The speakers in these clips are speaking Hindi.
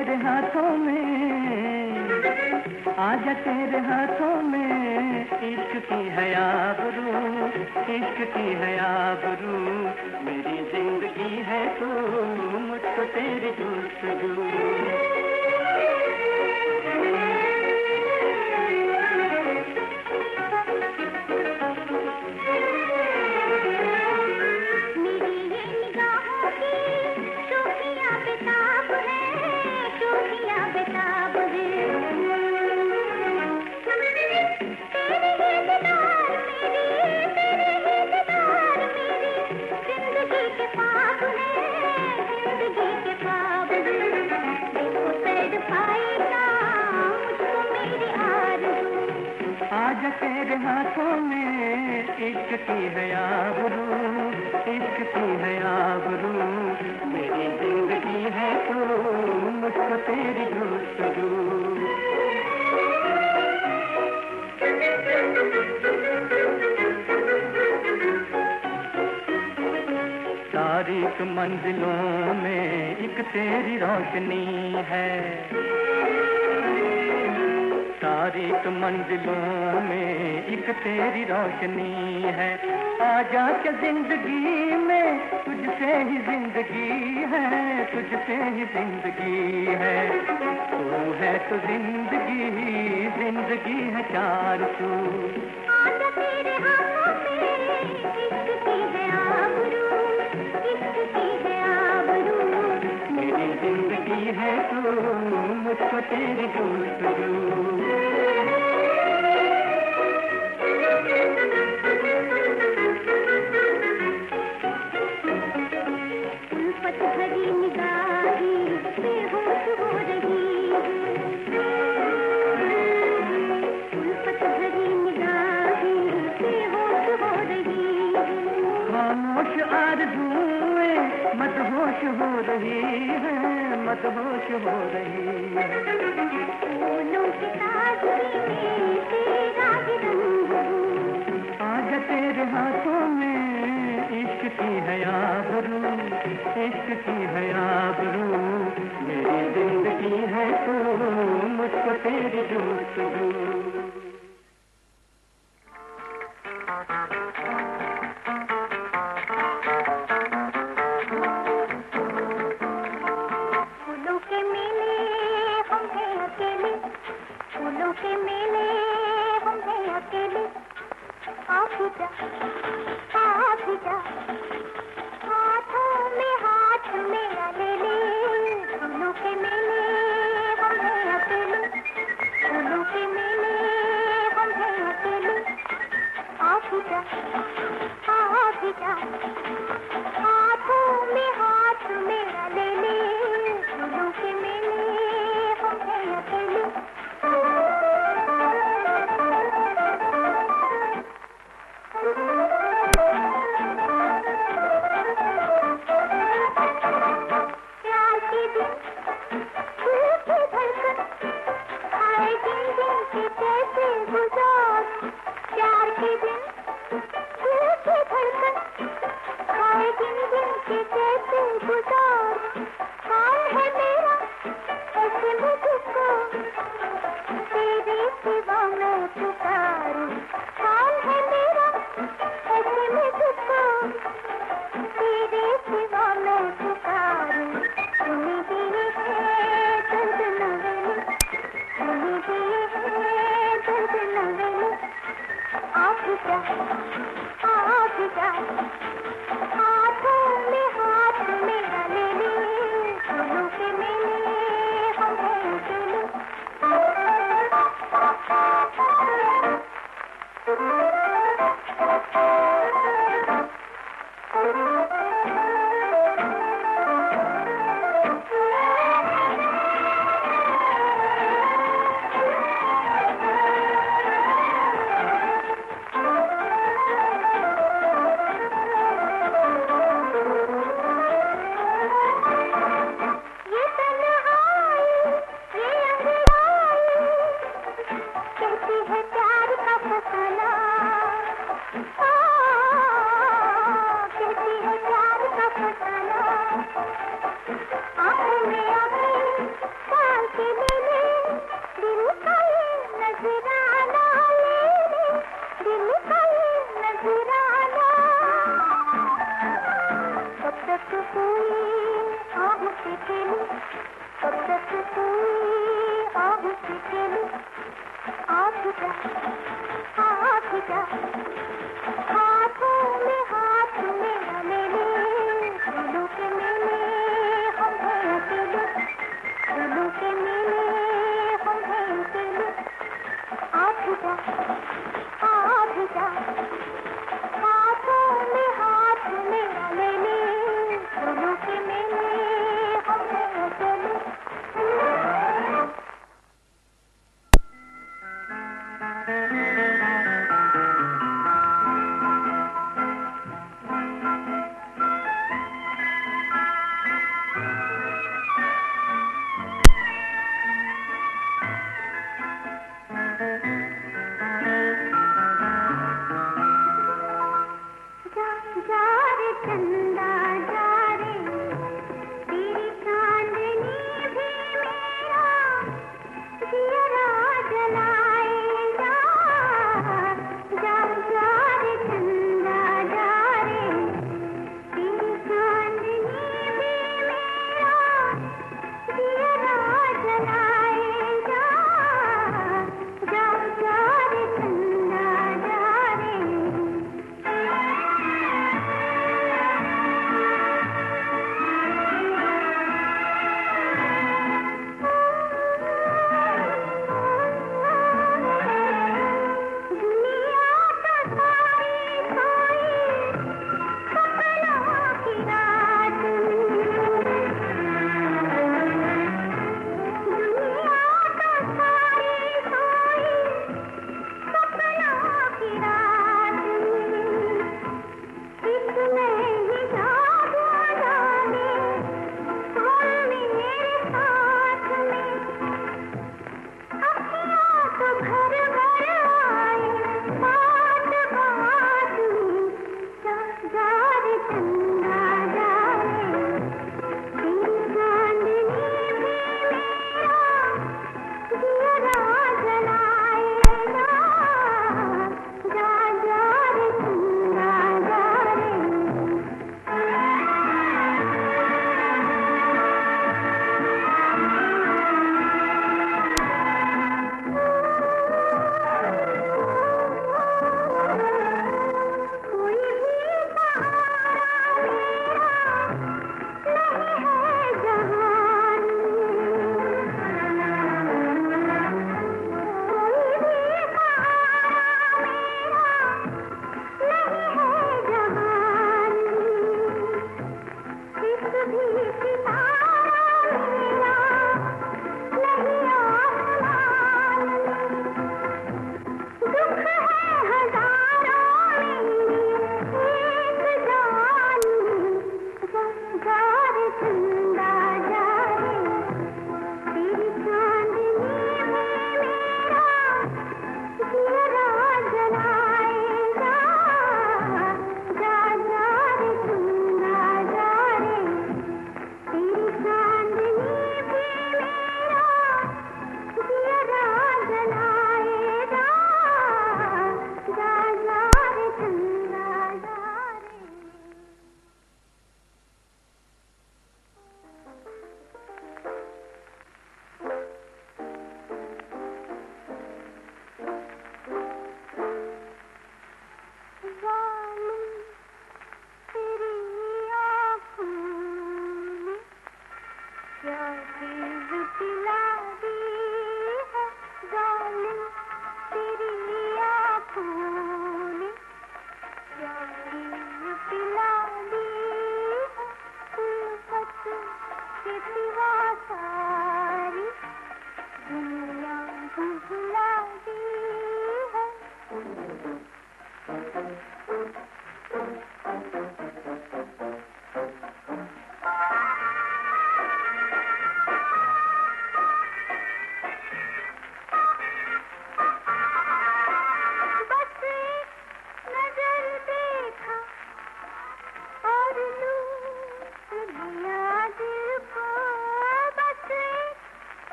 तेरे हाथों में, आज तेरे हाथों में। इश्क की है आबरू इश्क की हयाबरू मेरी ज़िंदगी है तू, मुझको तेरी गुरु तेरे हाथों में इश्क की है आबरू इश्क की है आबरू। मेरी ज़िंदगी है तू, मुझको तेरी गुस्तगू तारीख मंजिलों में एक तेरी रोशनी है। तारीख मंजिलों में एक तेरी रोशनी है। आजा के ज़िंदगी में तुझसे ही ज़िंदगी है तुझसे ही ज़िंदगी है। तू है तो ज़िंदगी ज़िंदगी है चार तू। मेरी ज़िंदगी है तू मुझको तेरी दोस्त हो रही आज तेरे हाथों में इश्क की है इश्क की है मेरी ज़िंदगी है तू मुझको तेरी Thank you.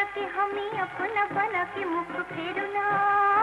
बना के हमें अपना बना के मुख फेरना।